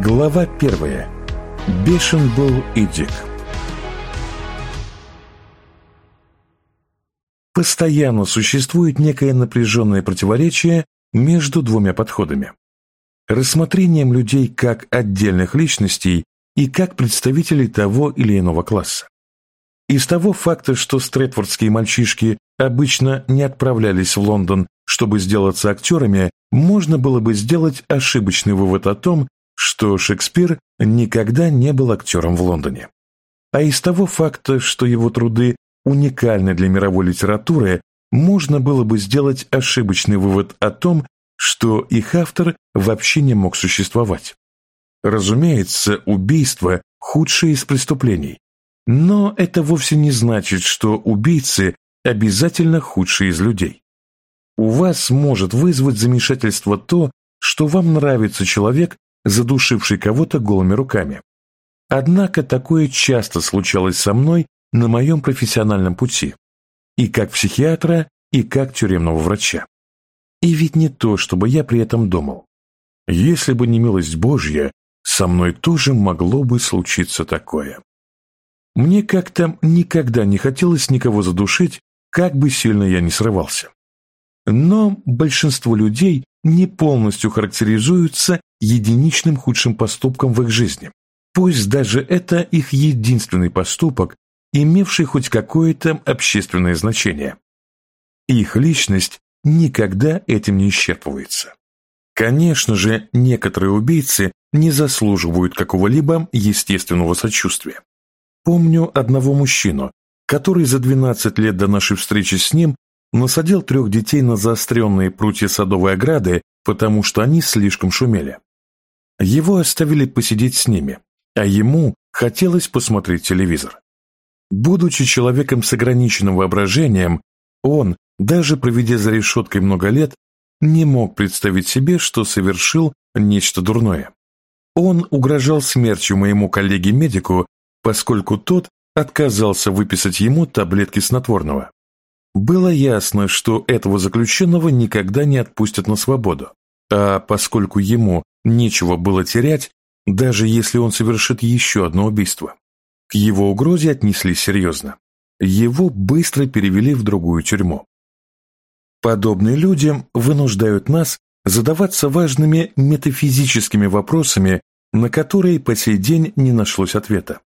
Глава первая. Бешен был и Дик. Постоянно существует некое напряженное противоречие между двумя подходами. Рассмотрением людей как отдельных личностей и как представителей того или иного класса. Из того факта, что стретфордские мальчишки обычно не отправлялись в Лондон, чтобы сделаться актерами, можно было бы сделать ошибочный вывод о том, что Шекспир никогда не был актером в Лондоне. А из того факта, что его труды уникальны для мировой литературы, можно было бы сделать ошибочный вывод о том, что их автор вообще не мог существовать. Разумеется, убийство – худшее из преступлений. Но это вовсе не значит, что убийцы обязательно худшие из людей. У вас может вызвать замешательство то, что вам нравится человек, задушивший кого-то голыми руками. Однако такое часто случалось со мной на моем профессиональном пути, и как психиатра, и как тюремного врача. И ведь не то, чтобы я при этом думал. Если бы не милость Божья, со мной тоже могло бы случиться такое. Мне как-то никогда не хотелось никого задушить, как бы сильно я ни срывался. Но большинство людей не полностью характеризуются единичным худшим поступком в их жизни. Пусть даже это их единственный поступок, имевший хоть какое-то общественное значение. Их личность никогда этим не исчерпывается. Конечно же, некоторые убийцы не заслуживают какого-либо естественного сочувствия. Помню одного мужчину, который за 12 лет до нашей встречи с ним насадил трех детей на заостренные прутья садовой ограды, потому что они слишком шумели. Его оставили посидеть с ними, а ему хотелось посмотреть телевизор. Будучи человеком с ограниченным воображением, он, даже проведя за решеткой много лет, не мог представить себе, что совершил нечто дурное. Он угрожал смертью моему коллеге-медику, поскольку тот отказался выписать ему таблетки снотворного. Было ясно, что этого заключенного никогда не отпустят на свободу, а поскольку ему нечего было терять, даже если он совершит еще одно убийство. К его угрозе отнеслись серьезно. Его быстро перевели в другую тюрьму. Подобные люди вынуждают нас задаваться важными метафизическими вопросами, на которые по сей день не нашлось ответа.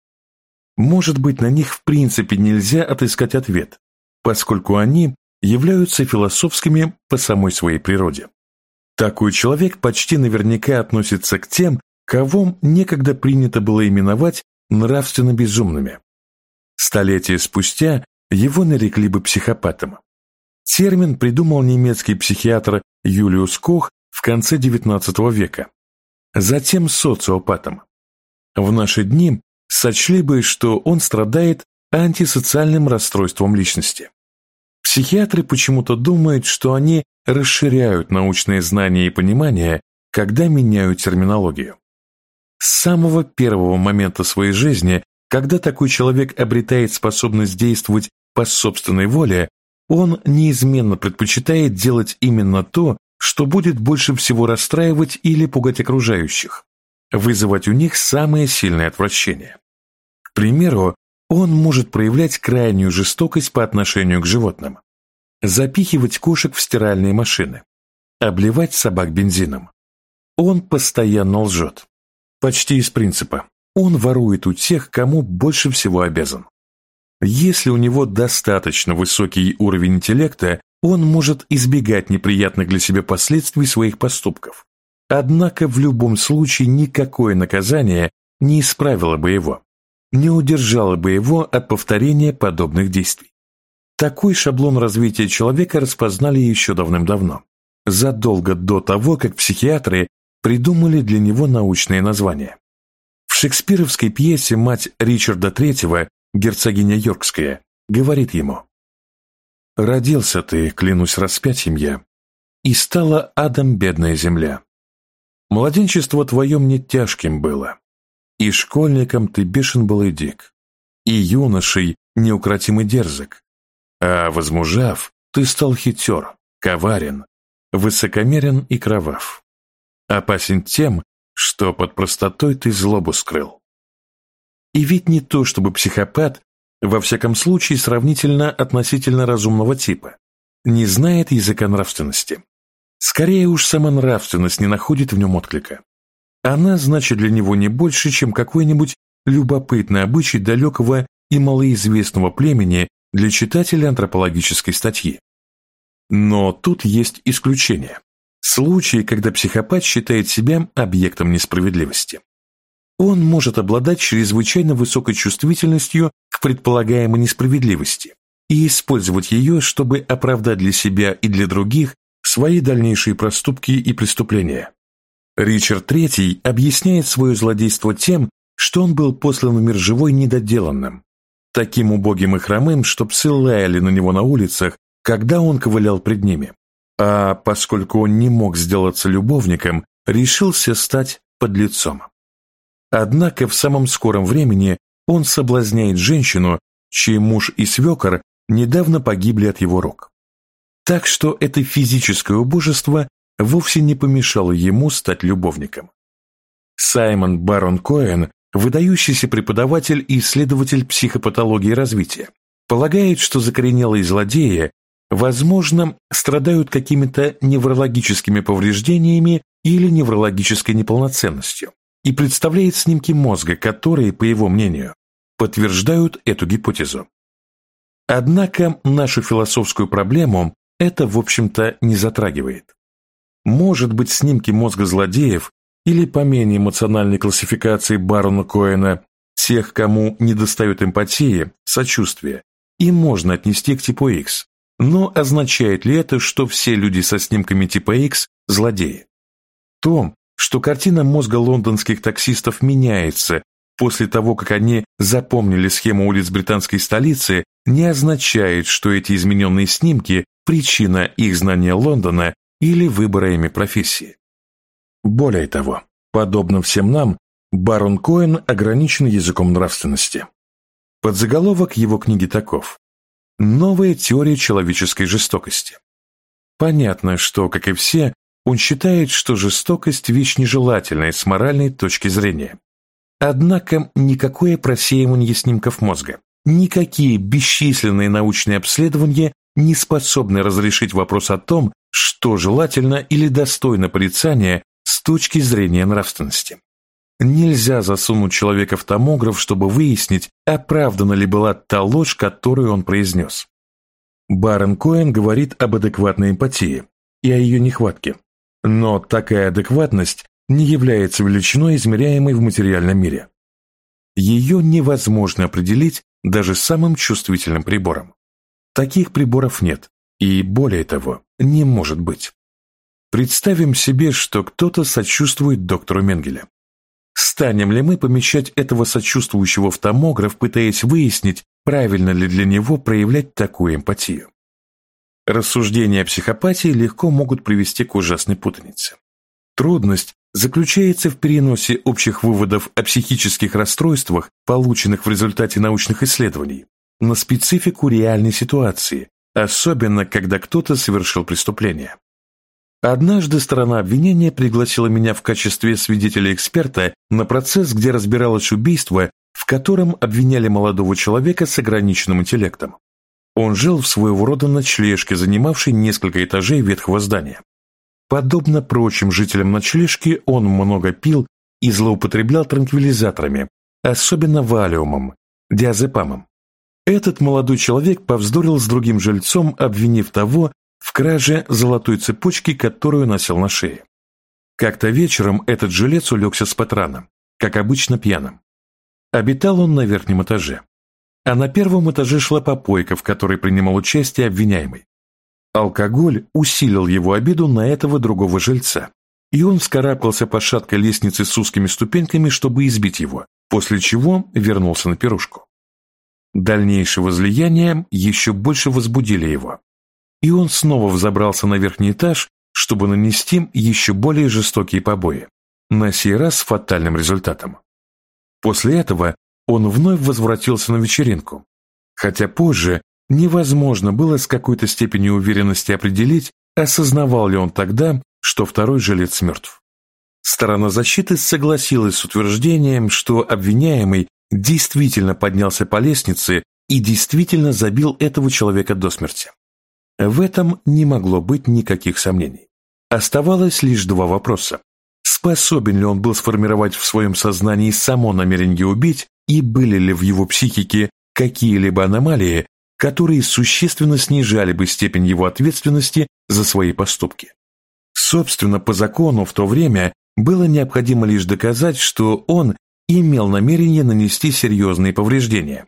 Может быть, на них в принципе нельзя отыскать ответ, поскольку они являются философскими по самой своей природе. Такой человек почти наверняка относится к тем, кого некогда принято было именовать нравственно безумными. Столетия спустя его нарекли бы психопатом. Термин придумал немецкий психиатр Юлиус Кох в конце XIX века. Затем социопатом. В наши дни сочли бы, что он страдает антисоциальным расстройством личности. Психиатры почему-то думают, что они расширяют научные знания и понимание, когда меняют терминологию. С самого первого момента своей жизни, когда такой человек обретает способность действовать по собственной воле, он неизменно предпочитает делать именно то, что будет больше всего расстраивать или пугать окружающих, вызывать у них самое сильное отвращение. К примеру, он может проявлять крайнюю жестокость по отношению к животным, запихивать кошек в стиральные машины, обливать собак бензином. Он постоянно лжет. Почти из принципа. Он ворует у тех, кому больше всего обязан. Если у него достаточно высокий уровень интеллекта, он может избегать неприятных для себя последствий своих поступков. Однако в любом случае никакое наказание не исправило бы его не удержало бы его от повторения подобных действий. Такой шаблон развития человека распознали еще давным-давно, задолго до того, как психиатры придумали для него научные названия. В шекспировской пьесе мать Ричарда III, герцогиня Йоркская, говорит ему «Родился ты, клянусь распятием я, и стала адом бедная земля. Младенчество твое мне тяжким было, и школьником ты бешен был и дик, и юношей неукротимый дерзок. А возмужав, ты стал хитер, коварен, высокомерен и кровав. Опасен тем, что под простотой ты злобу скрыл. И ведь не то, чтобы психопат, во всяком случае сравнительно относительно разумного типа, не знает языка нравственности. Скорее уж сама нравственность не находит в нем отклика. Она значит для него не больше, чем какой-нибудь любопытный обычай далекого и малоизвестного племени для читателя антропологической статьи. Но тут есть исключение. Случаи, когда психопат считает себя объектом несправедливости. Он может обладать чрезвычайно высокой чувствительностью к предполагаемой несправедливости и использовать ее, чтобы оправдать для себя и для других свои дальнейшие проступки и преступления. Ричард III объясняет свое злодейство тем, что он был послан в мир живой недоделанным, таким убогим и хромым, что псы лаяли на него на улицах, когда он ковылял пред ними. А поскольку он не мог сделаться любовником, решился стать подлецом. Однако в самом скором времени он соблазняет женщину, чей муж и свекор недавно погибли от его рук. Так что это физическое убожество вовсе не помешало ему стать любовником. Саймон Барон Коэн, выдающийся преподаватель и исследователь психопатологии развития, полагает, что закоренелые злодеи, возможно, страдают какими-то неврологическими повреждениями или неврологической неполноценностью и представляет снимки мозга, которые, по его мнению, подтверждают эту гипотезу. Однако нашу философскую проблему это, в общем-то, не затрагивает. Может быть, снимки мозга злодеев или по менее эмоциональной классификации барона Коэна тех, кому недостает эмпатии, сочувствия, и можно отнести к типу X. Но означает ли это, что все люди со снимками типа X – злодеи? То, что картина мозга лондонских таксистов меняется после того, как они запомнили схему улиц британской столицы, не означает, что эти измененные снимки – причина их знания Лондона или выбора ими профессии. Более того, подобно всем нам, барон Коэн ограничен языком нравственности. Подзаголовок его книги таков «Новая теория человеческой жестокости». Понятно, что, как и все, он считает, что жестокость – вещь нежелательная с моральной точки зрения. Однако никакое просеивание снимков мозга, никакие бесчисленные научные обследования не способны разрешить вопрос о том, что желательно или достойно порицания с точки зрения нравственности. Нельзя засунуть человека в томограф, чтобы выяснить, оправдана ли была та ложь, которую он произнес. Барон Коэн говорит об адекватной эмпатии и о ее нехватке, но такая адекватность не является величиной, измеряемой в материальном мире. Ее невозможно определить даже самым чувствительным прибором. Таких приборов нет, и более того, не может быть. Представим себе, что кто-то сочувствует доктору Менгеле. Станем ли мы помещать этого сочувствующего в томограф, пытаясь выяснить, правильно ли для него проявлять такую эмпатию? Рассуждения о психопатии легко могут привести к ужасной путанице. Трудность заключается в переносе общих выводов о психических расстройствах, полученных в результате научных исследований, на специфику реальной ситуации, особенно когда кто-то совершил преступление. Однажды сторона обвинения пригласила меня в качестве свидетеля-эксперта на процесс, где разбиралось убийство, в котором обвиняли молодого человека с ограниченным интеллектом. Он жил в своего рода ночлежке, занимавшей несколько этажей ветхого здания. Подобно прочим жителям ночлежки, он много пил и злоупотреблял транквилизаторами, особенно валиумом, диазепамом. Этот молодой человек повздорил с другим жильцом, обвинив того в краже золотой цепочки, которую носил на шее. Как-то вечером этот жилец улегся с патраном, как обычно пьяным. Обитал он на верхнем этаже а на первом этаже шла попойка, в которой принимал участие обвиняемый. Алкоголь усилил его обиду на этого другого жильца, и он вскарабкался по шаткой лестнице с узкими ступеньками, чтобы избить его, после чего вернулся на пирушку. Дальнейшие возлияния еще больше возбудили его, и он снова взобрался на верхний этаж, чтобы нанести еще более жестокие побои, на сей раз с фатальным результатом. После этого он вновь возвратился на вечеринку, хотя позже невозможно было с какой-то степенью уверенности определить, осознавал ли он тогда, что второй жилец мертв. Сторона защиты согласилась с утверждением, что обвиняемый действительно поднялся по лестнице и действительно забил этого человека до смерти. В этом не могло быть никаких сомнений. Оставалось лишь два вопроса. Способен ли он был сформировать в своем сознании само намерение убить и были ли в его психике какие-либо аномалии, которые существенно снижали бы степень его ответственности за свои поступки. Собственно, по закону в то время было необходимо лишь доказать, что он имел намерение нанести серьезные повреждения.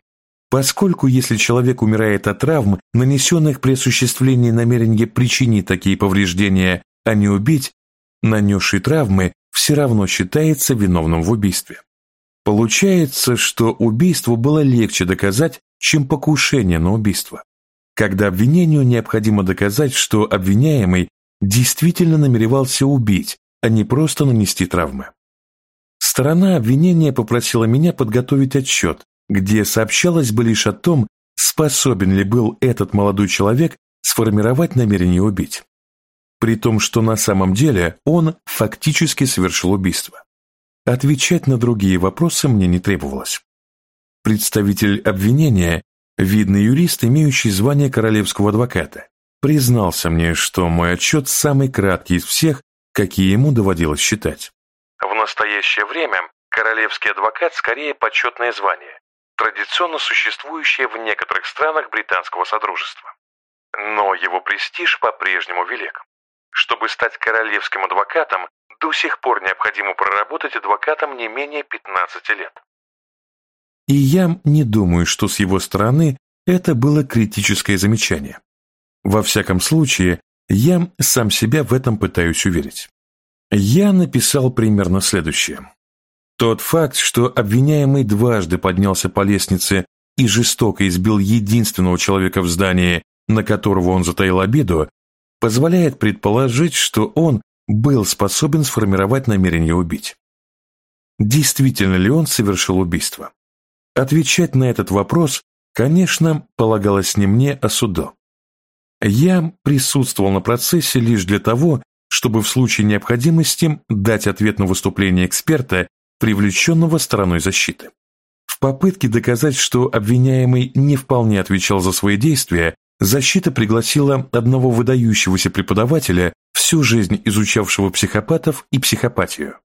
Поскольку если человек умирает от травм, нанесенных при осуществлении намерения причинить такие повреждения, а не убить, нанесший травмы все равно считается виновным в убийстве. Получается, что убийство было легче доказать, чем покушение на убийство. Когда обвинению необходимо доказать, что обвиняемый действительно намеревался убить, а не просто нанести травмы. Сторона обвинения попросила меня подготовить отчет, где сообщалось бы лишь о том, способен ли был этот молодой человек сформировать намерение убить. При том, что на самом деле он фактически совершил убийство. Отвечать на другие вопросы мне не требовалось. Представитель обвинения, видный юрист, имеющий звание королевского адвоката, признался мне, что мой отчет самый краткий из всех, какие ему доводилось считать. Настоящее время королевский адвокат скорее почетное звание, традиционно существующее в некоторых странах британского содружества. Но его престиж по-прежнему велик. Чтобы стать королевским адвокатом, до сих пор необходимо проработать адвокатом не менее 15 лет. И я не думаю, что с его стороны это было критическое замечание. Во всяком случае, я сам себя в этом пытаюсь уверить. Я написал примерно следующее. Тот факт, что обвиняемый дважды поднялся по лестнице и жестоко избил единственного человека в здании, на которого он затаил обиду, позволяет предположить, что он был способен сформировать намерение убить. Действительно ли он совершил убийство? Отвечать на этот вопрос, конечно, полагалось не мне, а суду. Я присутствовал на процессе лишь для того, чтобы в случае необходимости дать ответ на выступление эксперта, привлеченного стороной защиты. В попытке доказать, что обвиняемый не вполне отвечал за свои действия, защита пригласила одного выдающегося преподавателя, всю жизнь изучавшего психопатов и психопатию.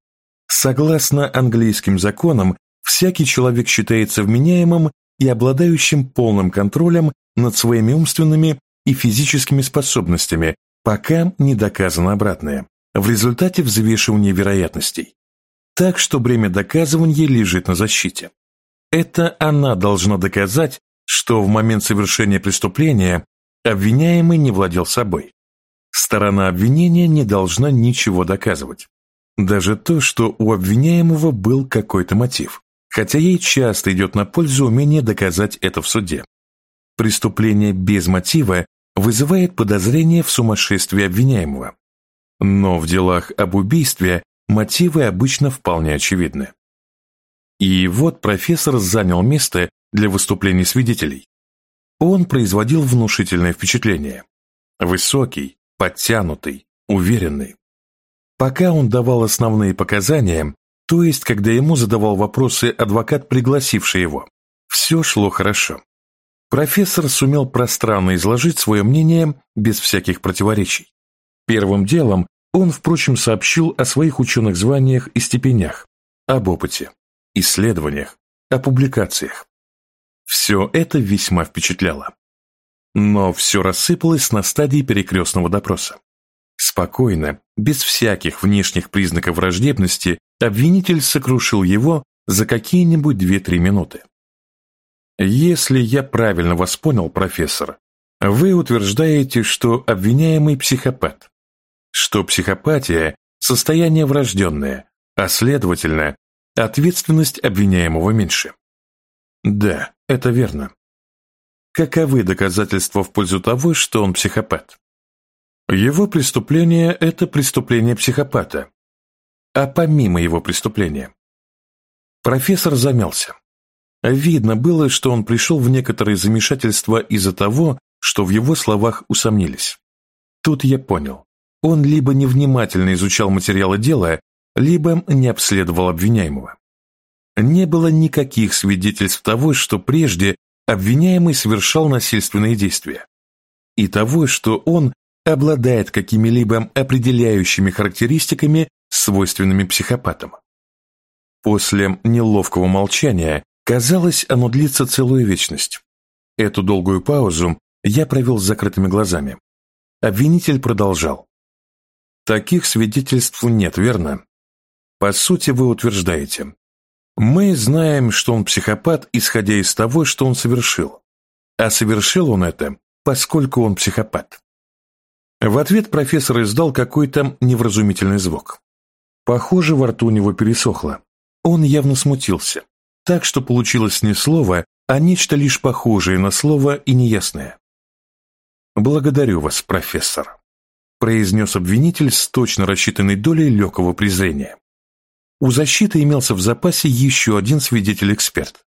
Согласно английским законам, всякий человек считается вменяемым и обладающим полным контролем над своими умственными и физическими способностями, пока не доказано обратное, в результате взвешивания вероятностей. Так что бремя доказывания лежит на защите. Это она должна доказать, что в момент совершения преступления обвиняемый не владел собой. Сторона обвинения не должна ничего доказывать. Даже то, что у обвиняемого был какой-то мотив, хотя ей часто идет на пользу умение доказать это в суде. Преступление без мотива вызывает подозрение в сумасшествии обвиняемого. Но в делах об убийстве мотивы обычно вполне очевидны. И вот профессор занял место для выступлений свидетелей. Он производил внушительное впечатление. Высокий, подтянутый, уверенный. Пока он давал основные показания, то есть когда ему задавал вопросы адвокат, пригласивший его, все шло хорошо. Профессор сумел пространно изложить свое мнение без всяких противоречий. Первым делом он, впрочем, сообщил о своих ученых званиях и степенях, об опыте, исследованиях, о публикациях. Все это весьма впечатляло. Но все рассыпалось на стадии перекрестного допроса. Спокойно, без всяких внешних признаков враждебности, обвинитель сокрушил его за какие-нибудь 2-3 минуты. Если я правильно вас понял, профессор, вы утверждаете, что обвиняемый психопат, что психопатия – состояние врожденное, а следовательно, ответственность обвиняемого меньше. Да, это верно. Каковы доказательства в пользу того, что он психопат? Его преступление – это преступление психопата. А помимо его преступления? Профессор замялся. Видно было, что он пришел в некоторое замешательство из-за того, что в его словах усомнились. Тут я понял. Он либо невнимательно изучал материалы дела, либо не обследовал обвиняемого. Не было никаких свидетельств того, что прежде обвиняемый совершал насильственные действия, и того, что он обладает какими-либо определяющими характеристиками, свойственными психопатам. После неловкого молчания, казалось, оно длится целую вечность. Эту долгую паузу я провел с закрытыми глазами. Обвинитель продолжал. Таких свидетельств нет, верно? По сути, вы утверждаете. Мы знаем, что он психопат, исходя из того, что он совершил. А совершил он это, поскольку он психопат. В ответ профессор издал какой-то невразумительный звук. Похоже, во рту у него пересохло. Он явно смутился, так что получилось не слово, а нечто лишь похожее на слово и неясное. «Благодарю вас, профессор», – произнес обвинитель с точно рассчитанной долей легкого презрения. У защиты имелся в запасе еще один свидетель-эксперт.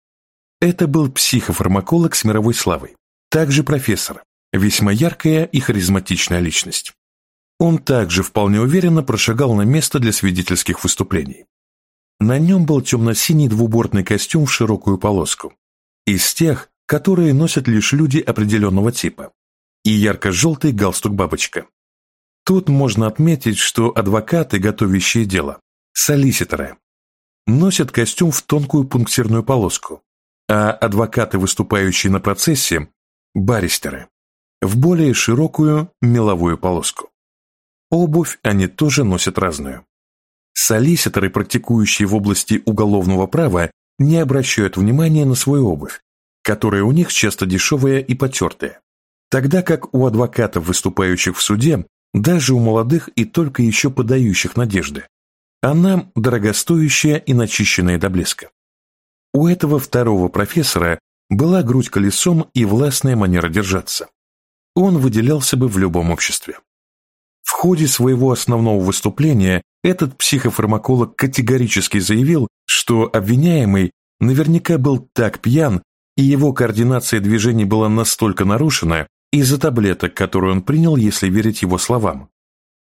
Это был психофармаколог с мировой славой, также профессор, весьма яркая и харизматичная личность. Он также вполне уверенно прошагал на место для свидетельских выступлений. На нем был темно-синий двубортный костюм в широкую полоску, из тех, которые носят лишь люди определенного типа, и ярко-желтый галстук-бабочка. Тут можно отметить, что адвокаты, готовящие дело, солиситоры, носят костюм в тонкую пунктирную полоску, а адвокаты, выступающие на процессе, баристеры, в более широкую меловую полоску. Обувь они тоже носят разную. Солиситоры, практикующие в области уголовного права, не обращают внимания на свою обувь, которая у них часто дешевая и потертая, тогда как у адвокатов, выступающих в суде, даже у молодых и только еще подающих надежды, она дорогостоящая и начищенная до блеска. У этого второго профессора была грудь колесом и властная манера держаться. Он выделялся бы в любом обществе. В ходе своего основного выступления этот психофармаколог категорически заявил, что обвиняемый наверняка был так пьян, и его координация движений была настолько нарушена из-за таблеток, которые он принял, если верить его словам,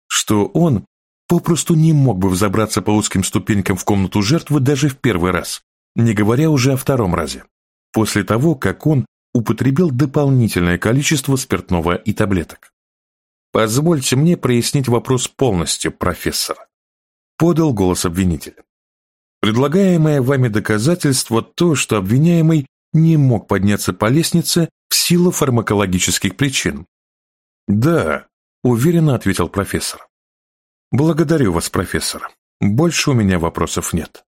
что он попросту не мог бы взобраться по узким ступенькам в комнату жертвы даже в первый раз, не говоря уже о втором разе, после того, как он употребил дополнительное количество спиртного и таблеток. «Позвольте мне прояснить вопрос полностью, профессор», — подал голос обвинителя. Предлагаемое вами доказательство то, что обвиняемый не мог подняться по лестнице в силу фармакологических причин. «Да», — уверенно ответил профессор. «Благодарю вас, профессор. Больше у меня вопросов нет».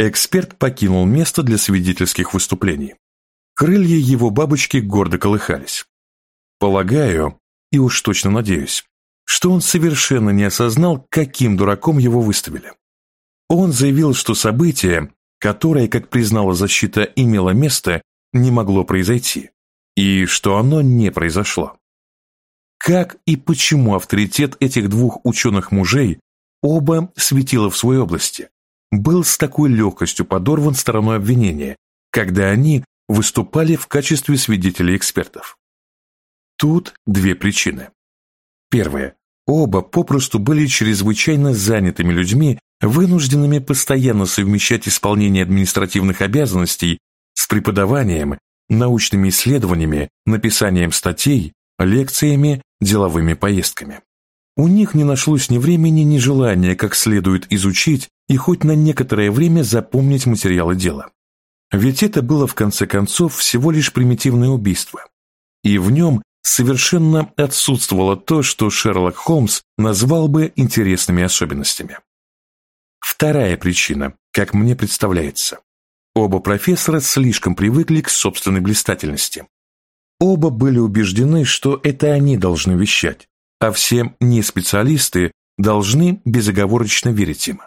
Эксперт покинул место для свидетельских выступлений. Крылья его бабочки гордо колыхались. Полагаю, и уж точно надеюсь, что он совершенно не осознал, каким дураком его выставили. Он заявил, что событие, которое, как признала защита, имело место, не могло произойти, и что оно не произошло. Как и почему авторитет этих двух ученых-мужей, оба светила в своей области, был с такой легкостью подорван стороной обвинения, когда они выступали в качестве свидетелей-экспертов? Тут две причины. Первая. Оба попросту были чрезвычайно занятыми людьми, вынужденными постоянно совмещать исполнение административных обязанностей с преподаванием, научными исследованиями, написанием статей, лекциями, деловыми поездками. У них не нашлось ни времени, ни желания как следует изучить и хоть на некоторое время запомнить материалы дела. Ведь это было в конце концов всего лишь примитивное убийство. И в нем совершенно отсутствовало то, что Шерлок Холмс назвал бы интересными особенностями. Вторая причина, как мне представляется. Оба профессора слишком привыкли к собственной блистательности. Оба были убеждены, что это они должны вещать, а все неспециалисты должны безоговорочно верить им.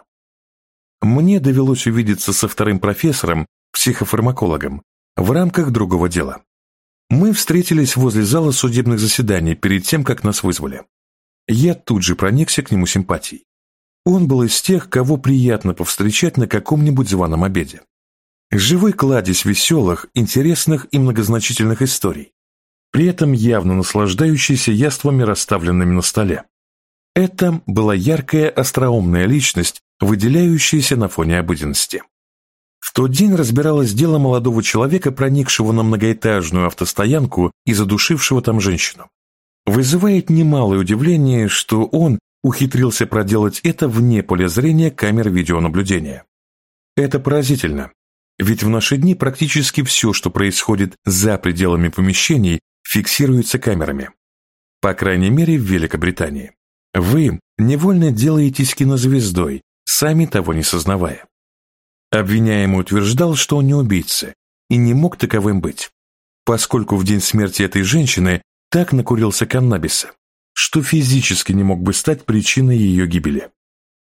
Мне довелось увидеться со вторым профессором, психофармакологом, в рамках другого дела. Мы встретились возле зала судебных заседаний перед тем, как нас вызвали. Я тут же проникся к нему симпатией. Он был из тех, кого приятно повстречать на каком-нибудь званом обеде. Живой кладезь веселых, интересных и многозначительных историй, при этом явно наслаждающийся яствами, расставленными на столе. Это была яркая, остроумная личность, выделяющееся на фоне обыденности. Тот день разбиралось дело молодого человека, проникшего на многоэтажную автостоянку и задушившего там женщину. Вызывает немалое удивление, что он ухитрился проделать это вне поля зрения камер видеонаблюдения. Это поразительно, ведь в наши дни практически все, что происходит за пределами помещений, фиксируется камерами. По крайней мере, в Великобритании. Вы невольно делаетесь кинозвездой, сами того не сознавая. Обвиняемый утверждал, что он не убийца и не мог таковым быть, поскольку в день смерти этой женщины так накурился каннабиса, что физически не мог бы стать причиной ее гибели.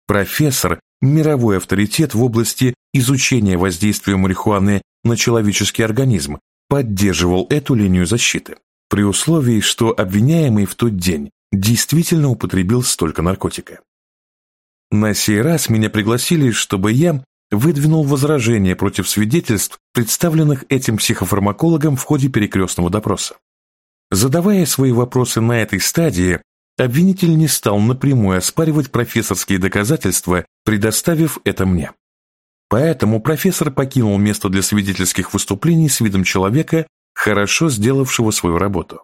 Профессор – мировой авторитет в области изучения воздействия марихуаны на человеческий организм, поддерживал эту линию защиты, при условии, что обвиняемый в тот день действительно употребил столько наркотика. На сей раз меня пригласили, чтобы я выдвинул возражения против свидетельств, представленных этим психофармакологом в ходе перекрестного допроса. Задавая свои вопросы на этой стадии, обвинитель не стал напрямую оспаривать профессорские доказательства, предоставив это мне. Поэтому профессор покинул место для свидетельских выступлений с видом человека, хорошо сделавшего свою работу.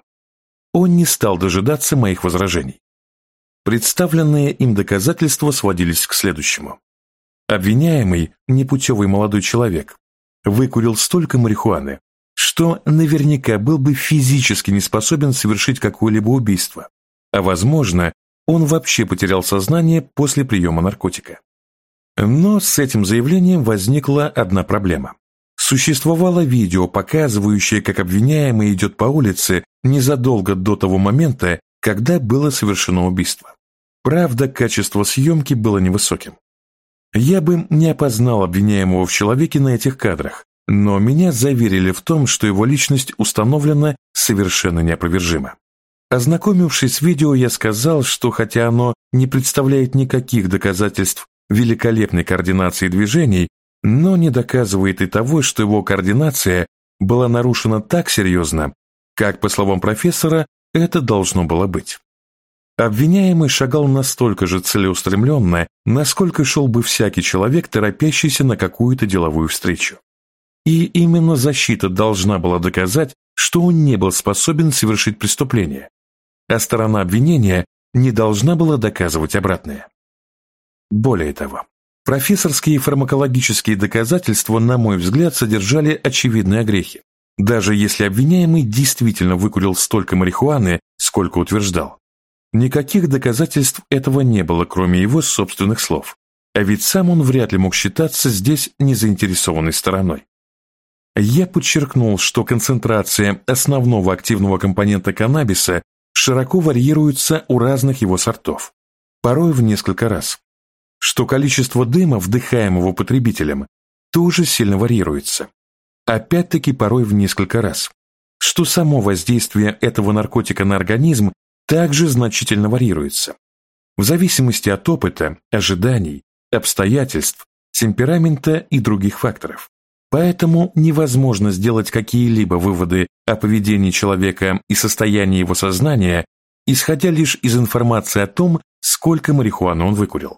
Он не стал дожидаться моих возражений. Представленные им доказательства сводились к следующему. Обвиняемый, непутевый молодой человек, выкурил столько марихуаны, что наверняка был бы физически не способен совершить какое-либо убийство, а, возможно, он вообще потерял сознание после приема наркотика. Но с этим заявлением возникла одна проблема. Существовало видео, показывающее, как обвиняемый идет по улице незадолго до того момента, когда было совершено убийство. Правда, качество съемки было невысоким. Я бы не опознал обвиняемого в человеке на этих кадрах, но меня заверили в том, что его личность установлена совершенно неопровержимо. Ознакомившись с видео, я сказал, что хотя оно не представляет никаких доказательств великолепной координации движений, но не доказывает и того, что его координация была нарушена так серьезно, как, по словам профессора, это должно было быть. Обвиняемый шагал настолько же целеустремленно, насколько шел бы всякий человек, торопящийся на какую-то деловую встречу. И именно защита должна была доказать, что он не был способен совершить преступление, а сторона обвинения не должна была доказывать обратное. Более того, профессорские фармакологические доказательства, на мой взгляд, содержали очевидные огрехи, даже если обвиняемый действительно выкурил столько марихуаны, сколько утверждал. Никаких доказательств этого не было, кроме его собственных слов, а ведь сам он вряд ли мог считаться здесь незаинтересованной стороной. Я подчеркнул, что концентрация основного активного компонента каннабиса широко варьируется у разных его сортов, порой в несколько раз что количество дыма, вдыхаемого потребителем, тоже сильно варьируется. Опять-таки порой в несколько раз. Что само воздействие этого наркотика на организм также значительно варьируется. В зависимости от опыта, ожиданий, обстоятельств, темперамента и других факторов. Поэтому невозможно сделать какие-либо выводы о поведении человека и состоянии его сознания, исходя лишь из информации о том, сколько марихуаны он выкурил.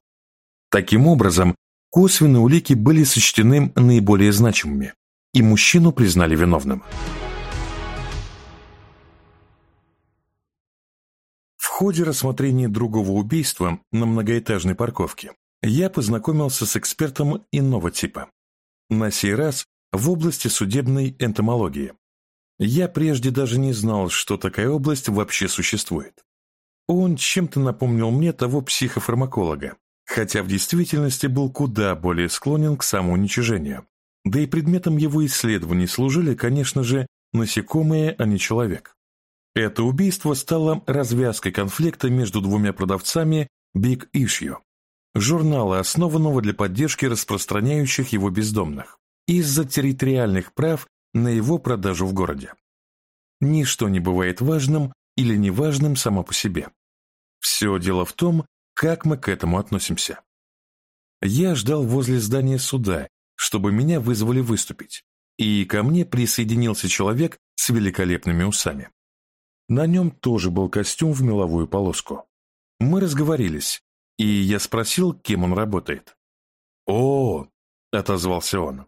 Таким образом, косвенные улики были сочтены наиболее значимыми, и мужчину признали виновным. Ходе рассмотрения другого убийства на многоэтажной парковке я познакомился с экспертом иного типа. На сей раз в области судебной энтомологии. Я прежде даже не знал, что такая область вообще существует. Он чем-то напомнил мне того психофармаколога, хотя в действительности был куда более склонен к самоуничижению. Да и предметом его исследований служили, конечно же, насекомые, а не человек. Это убийство стало развязкой конфликта между двумя продавцами Big Issue, журнала, основанного для поддержки распространяющих его бездомных, из-за территориальных прав на его продажу в городе. Ничто не бывает важным или неважным само по себе. Все дело в том, как мы к этому относимся? Я ждал возле здания суда, чтобы меня вызвали выступить, и ко мне присоединился человек с великолепными усами. На нем тоже был костюм в меловую полоску. Мы разговорились, и я спросил, кем он работает. «О!» — отозвался он.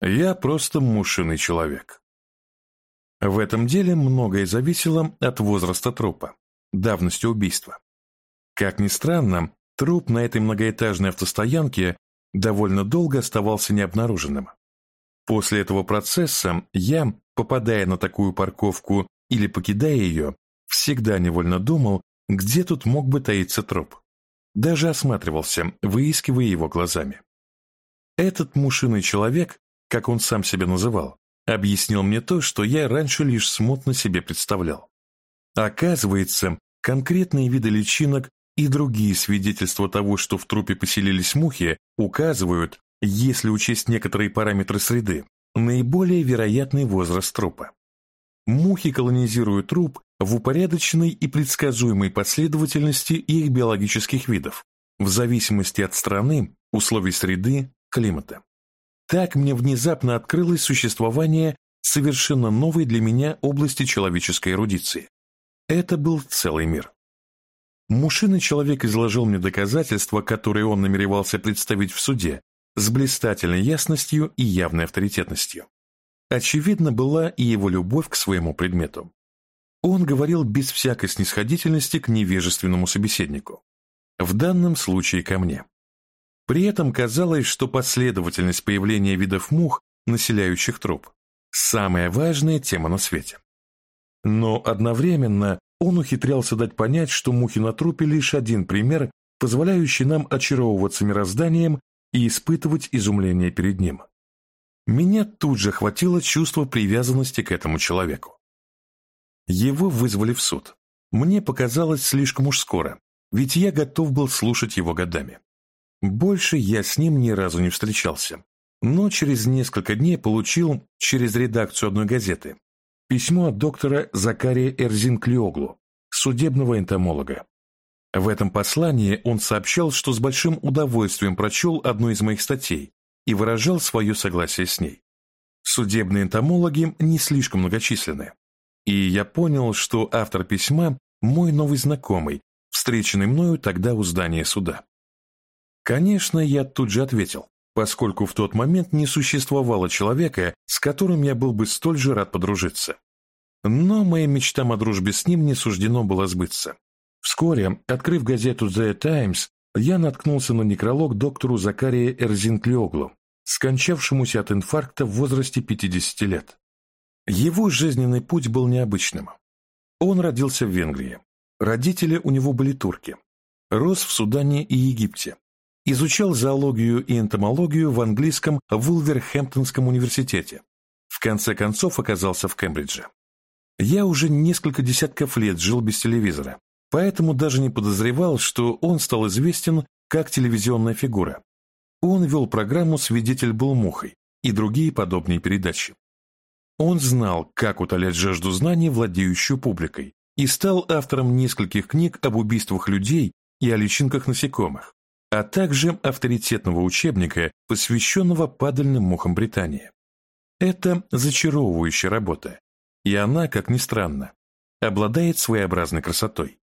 «Я просто мушиный человек». В этом деле многое зависело от возраста трупа, давности убийства. Как ни странно, труп на этой многоэтажной автостоянке довольно долго оставался необнаруженным. После этого процесса я, попадая на такую парковку или покидая ее, всегда невольно думал, где тут мог бы таиться труп. Даже осматривался, выискивая его глазами. Этот мушиный человек, как он сам себя называл, объяснил мне то, что я раньше лишь смутно себе представлял. Оказывается, конкретные виды личинок и другие свидетельства того, что в трупе поселились мухи, указывают, если учесть некоторые параметры среды, наиболее вероятный возраст трупа. Мухи колонизируют труп в упорядоченной и предсказуемой последовательности их биологических видов, в зависимости от страны, условий среды, климата. Так мне внезапно открылось существование совершенно новой для меня области человеческой эрудиции. Это был целый мир. Мушиный человек изложил мне доказательства, которые он намеревался представить в суде, с блистательной ясностью и явной авторитетностью. Очевидно была и его любовь к своему предмету. Он говорил без всякой снисходительности к невежественному собеседнику. В данном случае ко мне. При этом казалось, что последовательность появления видов мух, населяющих труп, самая важная тема на свете. Но одновременно он ухитрялся дать понять, что мухи на трупе лишь один пример, позволяющий нам очаровываться мирозданием и испытывать изумление перед ним. Меня тут же хватило чувство привязанности к этому человеку. Его вызвали в суд. Мне показалось слишком уж скоро, ведь я готов был слушать его годами. Больше я с ним ни разу не встречался, но через несколько дней получил через редакцию одной газеты письмо от доктора Закария Эрзинклиоглу, судебного энтомолога. В этом послании он сообщал, что с большим удовольствием прочел одну из моих статей и выражал свое согласие с ней. Судебные энтомологи не слишком многочисленны, и я понял, что автор письма – мой новый знакомый, встреченный мною тогда у здания суда. Конечно, я тут же ответил, поскольку в тот момент не существовало человека, с которым я был бы столь же рад подружиться. Но моим мечтам о дружбе с ним не суждено было сбыться. Вскоре, открыв газету «The Times», я наткнулся на некролог доктору Закария Эрзинклиоглу, скончавшемуся от инфаркта в возрасте 50 лет. Его жизненный путь был необычным. Он родился в Венгрии. Родители у него были турки. Рос в Судане и Египте. Изучал зоологию и энтомологию в английском Вулверхэмптонском университете. В конце концов оказался в Кембридже. Я уже несколько десятков лет жил без телевизора, поэтому даже не подозревал, что он стал известен как телевизионная фигура. Он вел программу «Свидетель был мухой» и другие подобные передачи. Он знал, как утолять жажду знаний, владеющую публикой, и стал автором нескольких книг об убийствах людей и о личинках насекомых а также авторитетного учебника, посвященного падальным мухам Британии. Это зачаровывающая работа, и она, как ни странно, обладает своеобразной красотой.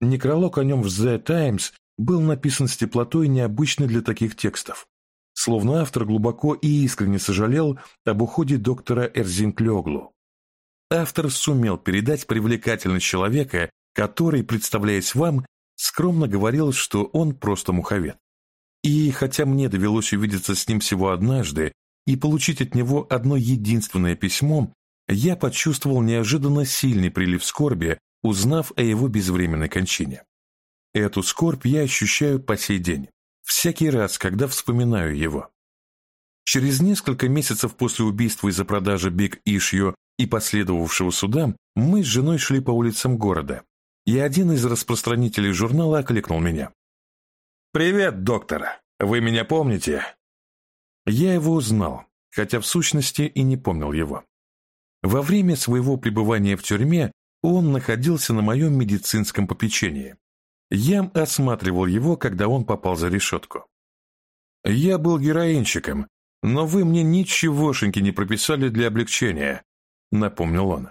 Некролог о нем в The Times был написан с теплотой, необычной для таких текстов, словно автор глубоко и искренне сожалел об уходе доктора Эрзинклёглу. Автор сумел передать привлекательность человека, который, представляясь вам, скромно говорил, что он просто муховед. И хотя мне довелось увидеться с ним всего однажды и получить от него одно единственное письмо, я почувствовал неожиданно сильный прилив скорби, узнав о его безвременной кончине. Эту скорбь я ощущаю по сей день, всякий раз, когда вспоминаю его. Через несколько месяцев после убийства из-за продажи Биг Ишью и последовавшего суда мы с женой шли по улицам города, и один из распространителей журнала окликнул меня. «Привет, доктор! Вы меня помните?» Я его узнал, хотя в сущности и не помнил его. Во время своего пребывания в тюрьме он находился на моем медицинском попечении. Я осматривал его, когда он попал за решетку. «Я был героинщиком, но вы мне ничегошеньки не прописали для облегчения», — напомнил он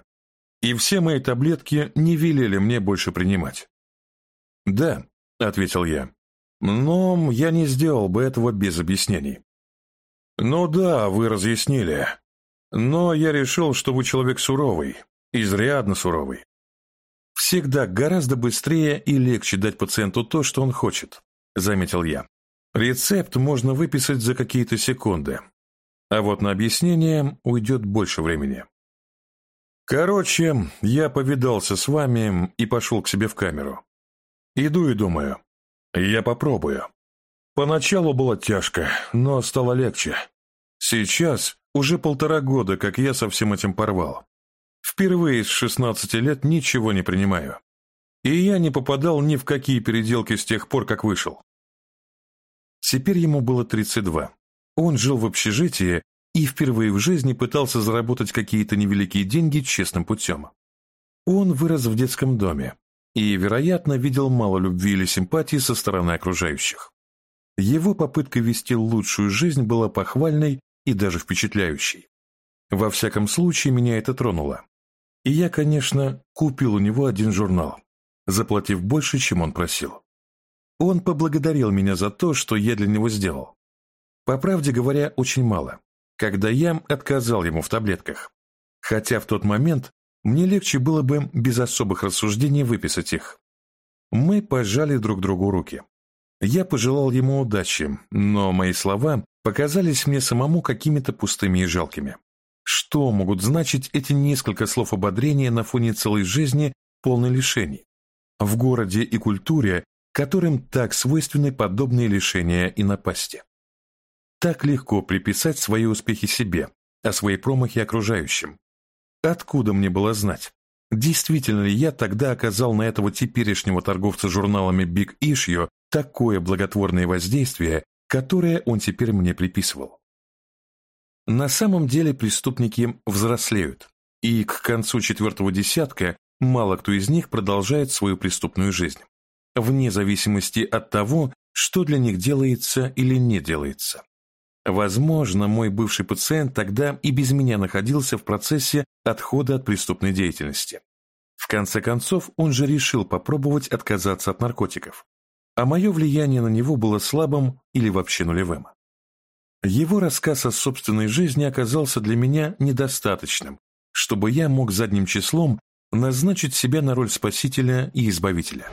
и все мои таблетки не велели мне больше принимать. «Да», — ответил я, Но я не сделал бы этого без объяснений. Ну да, вы разъяснили. Но я решил, что вы человек суровый, изрядно суровый. Всегда гораздо быстрее и легче дать пациенту то, что он хочет, заметил я. Рецепт можно выписать за какие-то секунды, а вот на объяснение уйдет больше времени. Короче, я повидался с вами и пошел к себе в камеру. Иду и думаю, я попробую. Поначалу было тяжко, но стало легче. Сейчас уже полтора года, как я со всем этим порвал. Впервые с 16 лет ничего не принимаю. И я не попадал ни в какие переделки с тех пор, как вышел. Теперь ему было 32. Он жил в общежитии и впервые в жизни пытался заработать какие-то невеликие деньги честным путем. Он вырос в детском доме и, вероятно, видел мало любви или симпатии со стороны окружающих. Его попытка вести лучшую жизнь была похвальной и даже впечатляющей. Во всяком случае, меня это тронуло. И я, конечно, купил у него один журнал, заплатив больше, чем он просил. Он поблагодарил меня за то, что я для него сделал. По правде говоря, очень мало, когда я отказал ему в таблетках. Хотя в тот момент мне легче было бы без особых рассуждений выписать их. Мы пожали друг другу руки. Я пожелал ему удачи, но мои слова показались мне самому какими-то пустыми и жалкими. Что могут значить эти несколько слов ободрения на фоне целой жизни, полной лишений? В городе и культуре, которым так свойственны подобные лишения и напасти. Так легко приписать свои успехи себе, а свои промахи окружающим. Откуда мне было знать? Действительно ли я тогда оказал на этого теперешнего торговца журналами Big Issue такое благотворное воздействие, которое он теперь мне приписывал. На самом деле преступники взрослеют, и к концу четвертого десятка мало кто из них продолжает свою преступную жизнь, вне зависимости от того, что для них делается или не делается. Возможно, мой бывший пациент тогда и без меня находился в процессе отхода от преступной деятельности. В конце концов, он же решил попробовать отказаться от наркотиков а мое влияние на него было слабым или вообще нулевым. Его рассказ о собственной жизни оказался для меня недостаточным, чтобы я мог задним числом назначить себя на роль спасителя и избавителя.